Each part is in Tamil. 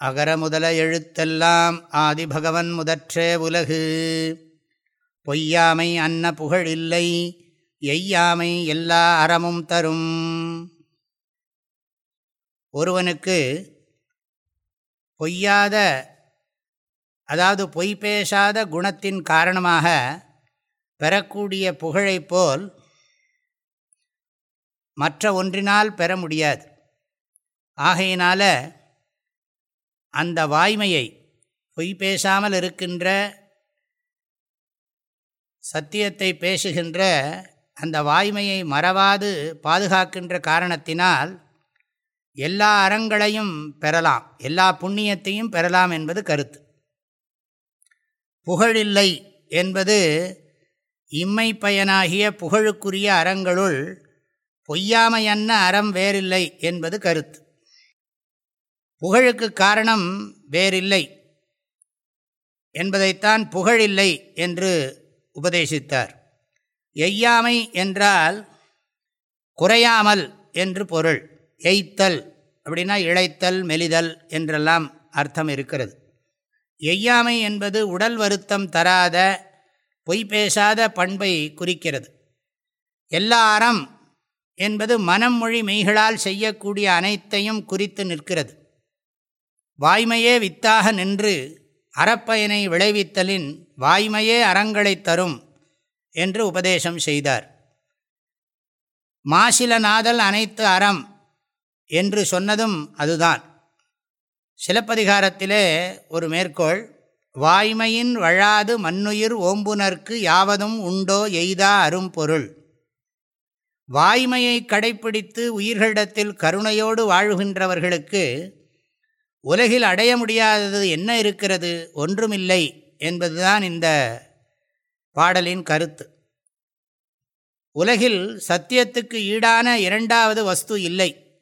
அகர முதல எழுத்தெல்லாம் ஆதிபகவன் முதற்றே உலகு. பொய்யாமை அன்ன புகழ் இல்லை எய்யாமை எல்லா அறமும் தரும். ஒருவனுக்கு பொய்யாத அதாவது பொய் பேசாத குணத்தின் காரணமாக பெறக்கூடிய புகழைப் போல் மற்ற ஒன்றினால் பெற முடியாது. ஆகையினால அந்த வாய்மையை பொய் பேசாமல் இருக்கின்ற சத்தியத்தை பேசுகின்ற அந்த வாய்மையை மறவாது பாதுகாக்கின்ற காரணத்தினால் எல்லா அறங்களையும் பெறலாம் எல்லா புண்ணியத்தையும் பெறலாம் என்பது கருத்து. புகழில்லை என்பது இம்மை பயனாகிய புகழுக்குரிய அறங்களுள் பொய்யாமையன்ன அறம் வேறில்லை என்பது கருத்து. புகழுக்கு காரணம் வேறில்லை என்பதைத்தான் புகழில்லை என்று உபதேசித்தார். எய்யாமை என்றால் குறையாமல் என்று பொருள். எய்த்தல் அப்படின்னா இழைத்தல் மெலிதல் என்றெல்லாம் அர்த்தம் இருக்கிறது. எய்யாமை என்பது உடல் வருத்தம் தராத பொய் பேசாத பண்பை குறிக்கிறது. எல்லா அறம் என்பது மனம் மொழி மெய்களால் செய்யக்கூடிய அனைத்தையும் குறித்து நிற்கிறது. வாய்மையே வித்தாக நின்று அறப்பயனை விளைவித்தலின் வாய்மையே அறங்களை தரும் என்று உபதேசம் செய்தார். மாசிலநாதல் அனைத்து அறம் என்று சொன்னதும் அதுதான். சிலப்பதிகாரத்திலே ஒரு மேற்கோள் வாய்மையின் வழாது மண்ணுயிர் ஓம்புனர்க்கு யாவதும் உண்டோ எய்தா அரும்பொருள். வாய்மையை கடைப்பிடித்து உயிர்களிடத்தில் கருணையோடு வாழ்கின்றவர்களுக்கு உலகில் அடைய முடியாதது என்ன இருக்கிறது? ஒன்றுமில்லை என்பதுதான் இந்த பாடலின் கருத்து. உலகில் சத்தியத்துக்கு ஈடான இரண்டாவது வஸ்து இல்லை.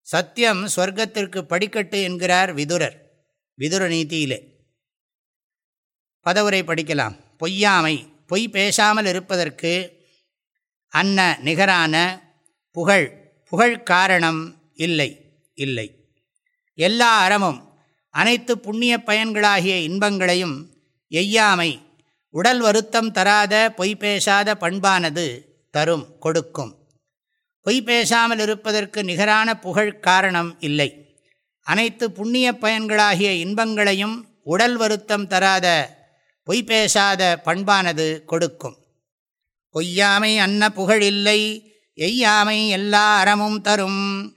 சத்தியம் சொர்க்கத்திற்கு படிக்கட்டு என்கிறார் விதுரர் விதுர நீதியிலே. பதவுரை படிக்கலாம். பொய்யாமை பொய் பேசாமல் இருப்பதற்கு அன்ன நிகரான புகழ் புகழ் காரணம் இல்லை இல்லை. எல்லா அறமும் அனைத்து புண்ணிய பயன்களாகிய இன்பங்களையும் எய்யாமை உடல் வருத்தம் தராத பொய் பேசாத பண்பானது தரும் கொடுக்கும். பொய் பேசாமல் இருப்பதற்கு நிகரான புகழ் காரணம் இல்லை. அனைத்து புண்ணிய பயன்களாகிய இன்பங்களையும் உடல் வருத்தம் தராத பொய் பேசாத பண்பானது கொடுக்கும். பொய்யாமை அன்ன புகழ் இல்லை எய்யாமை எல்லா அறமும் தரும்.